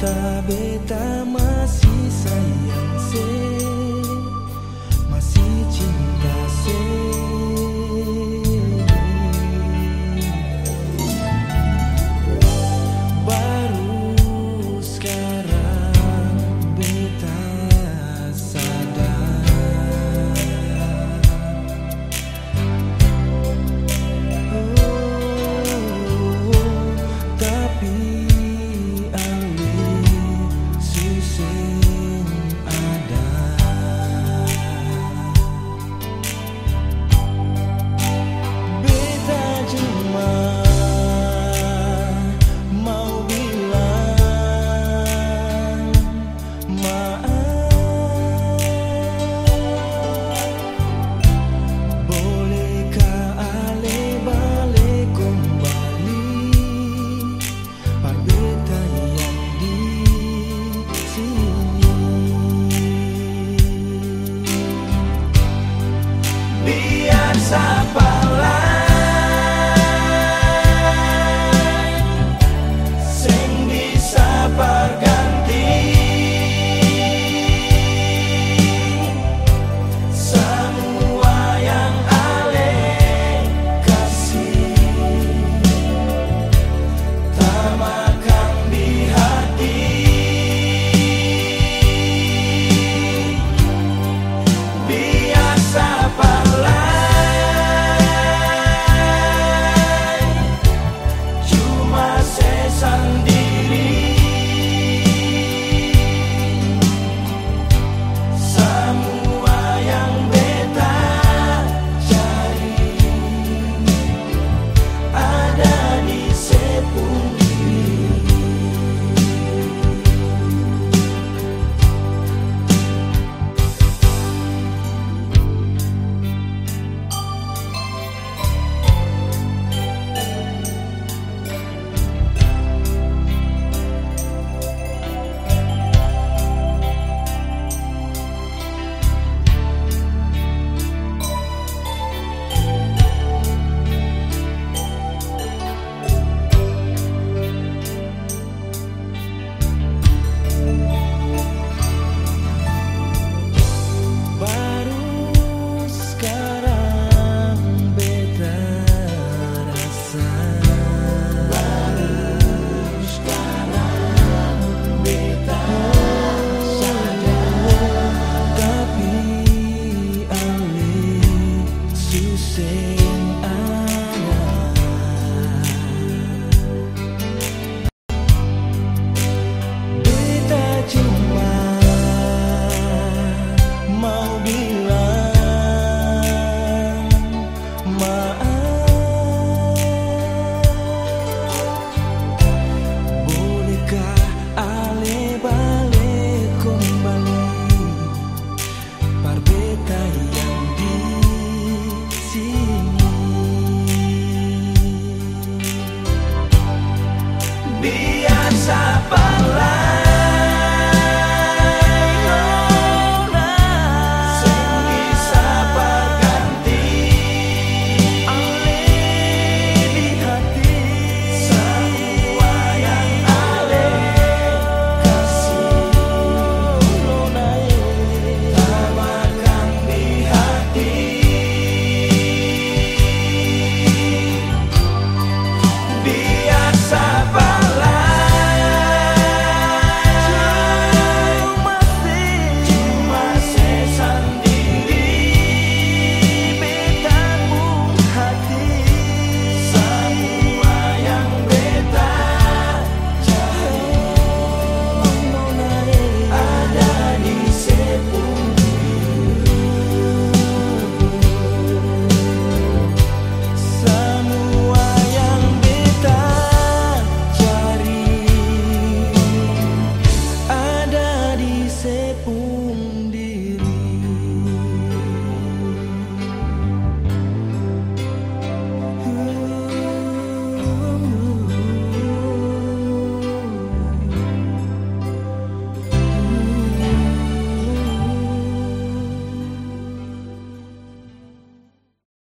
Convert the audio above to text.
Beta beta masih sayang